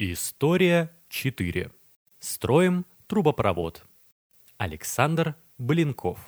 История 4. Строим трубопровод. Александр Блинков.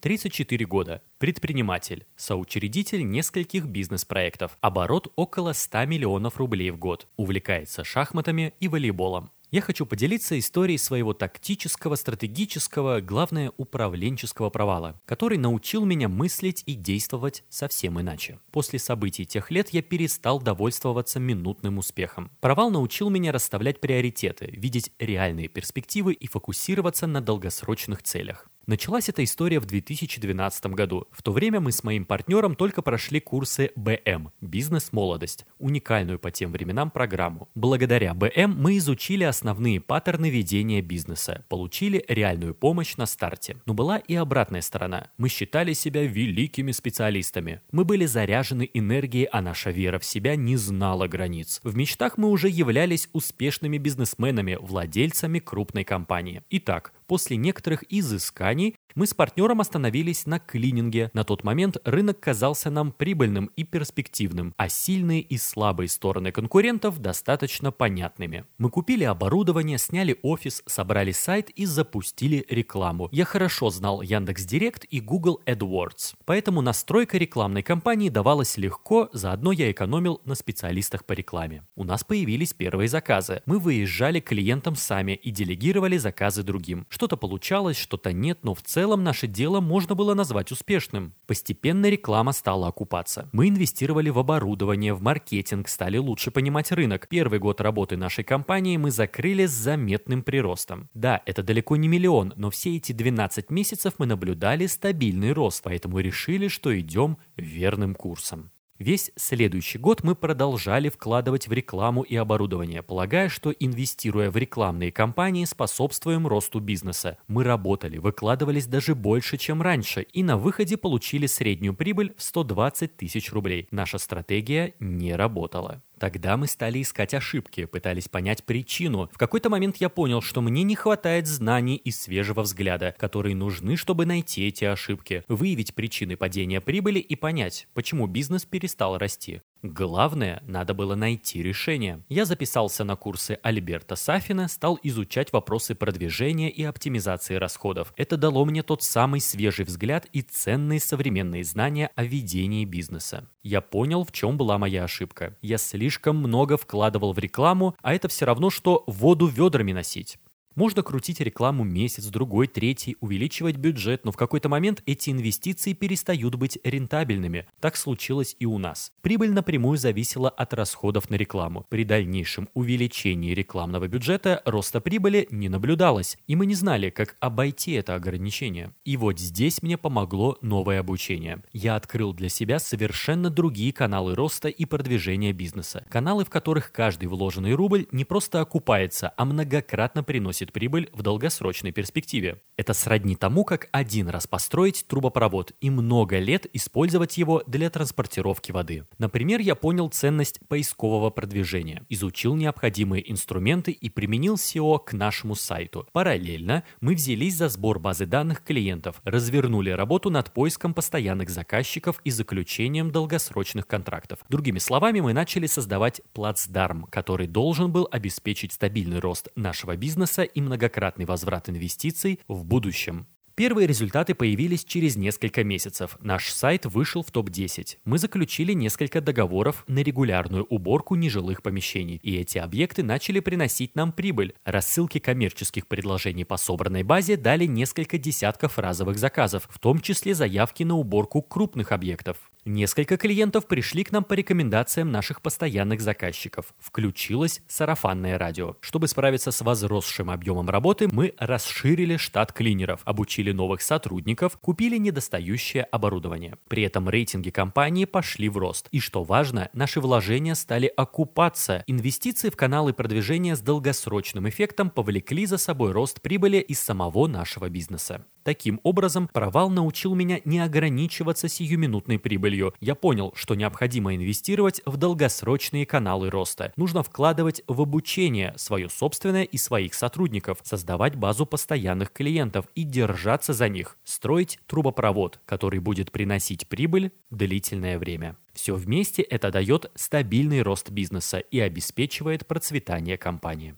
34 года. Предприниматель. Соучредитель нескольких бизнес-проектов. Оборот около 100 миллионов рублей в год. Увлекается шахматами и волейболом. Я хочу поделиться историей своего тактического, стратегического, главное, управленческого провала, который научил меня мыслить и действовать совсем иначе. После событий тех лет я перестал довольствоваться минутным успехом. Провал научил меня расставлять приоритеты, видеть реальные перспективы и фокусироваться на долгосрочных целях. Началась эта история в 2012 году. В то время мы с моим партнером только прошли курсы БМ – «Бизнес-молодость», уникальную по тем временам программу. Благодаря БМ мы изучили основные паттерны ведения бизнеса, получили реальную помощь на старте. Но была и обратная сторона. Мы считали себя великими специалистами. Мы были заряжены энергией, а наша вера в себя не знала границ. В мечтах мы уже являлись успешными бизнесменами, владельцами крупной компании. Итак, После некоторых изысканий мы с партнером остановились на клининге. На тот момент рынок казался нам прибыльным и перспективным, а сильные и слабые стороны конкурентов достаточно понятными. Мы купили оборудование, сняли офис, собрали сайт и запустили рекламу. Я хорошо знал Яндекс.Директ и Google AdWords, поэтому настройка рекламной кампании давалась легко, заодно я экономил на специалистах по рекламе. У нас появились первые заказы. Мы выезжали клиентам сами и делегировали заказы другим. Что-то получалось, что-то нет, но в целом наше дело можно было назвать успешным. Постепенно реклама стала окупаться. Мы инвестировали в оборудование, в маркетинг, стали лучше понимать рынок. Первый год работы нашей компании мы закрыли с заметным приростом. Да, это далеко не миллион, но все эти 12 месяцев мы наблюдали стабильный рост, поэтому решили, что идем верным курсом. Весь следующий год мы продолжали вкладывать в рекламу и оборудование, полагая, что инвестируя в рекламные кампании, способствуем росту бизнеса. Мы работали, выкладывались даже больше, чем раньше, и на выходе получили среднюю прибыль в 120 тысяч рублей. Наша стратегия не работала. Тогда мы стали искать ошибки, пытались понять причину. В какой-то момент я понял, что мне не хватает знаний и свежего взгляда, которые нужны, чтобы найти эти ошибки, выявить причины падения прибыли и понять, почему бизнес перестал расти. Главное, надо было найти решение. Я записался на курсы Альберта Сафина, стал изучать вопросы продвижения и оптимизации расходов. Это дало мне тот самый свежий взгляд и ценные современные знания о ведении бизнеса. Я понял, в чем была моя ошибка. Я слишком много вкладывал в рекламу, а это все равно, что воду ведрами носить. Можно крутить рекламу месяц, другой, третий, увеличивать бюджет, но в какой-то момент эти инвестиции перестают быть рентабельными. Так случилось и у нас. Прибыль напрямую зависела от расходов на рекламу. При дальнейшем увеличении рекламного бюджета роста прибыли не наблюдалось, и мы не знали, как обойти это ограничение. И вот здесь мне помогло новое обучение. Я открыл для себя совершенно другие каналы роста и продвижения бизнеса. Каналы, в которых каждый вложенный рубль не просто окупается, а многократно приносит приносит прибыль в долгосрочной перспективе. Это сродни тому, как один раз построить трубопровод и много лет использовать его для транспортировки воды. Например, я понял ценность поискового продвижения, изучил необходимые инструменты и применил SEO к нашему сайту. Параллельно мы взялись за сбор базы данных клиентов, развернули работу над поиском постоянных заказчиков и заключением долгосрочных контрактов. Другими словами, мы начали создавать плацдарм, который должен был обеспечить стабильный рост нашего бизнеса и многократный возврат инвестиций в будущем. Первые результаты появились через несколько месяцев. Наш сайт вышел в топ-10. Мы заключили несколько договоров на регулярную уборку нежилых помещений, и эти объекты начали приносить нам прибыль. Рассылки коммерческих предложений по собранной базе дали несколько десятков разовых заказов, в том числе заявки на уборку крупных объектов. Несколько клиентов пришли к нам по рекомендациям наших постоянных заказчиков. Включилось сарафанное радио. Чтобы справиться с возросшим объемом работы, мы расширили штат клинеров, обучили новых сотрудников, купили недостающее оборудование. При этом рейтинги компании пошли в рост. И что важно, наши вложения стали окупаться. Инвестиции в каналы продвижения с долгосрочным эффектом повлекли за собой рост прибыли из самого нашего бизнеса. Таким образом, провал научил меня не ограничиваться сиюминутной прибылью я понял, что необходимо инвестировать в долгосрочные каналы роста. Нужно вкладывать в обучение свое собственное и своих сотрудников, создавать базу постоянных клиентов и держаться за них, строить трубопровод, который будет приносить прибыль длительное время. Все вместе это дает стабильный рост бизнеса и обеспечивает процветание компании.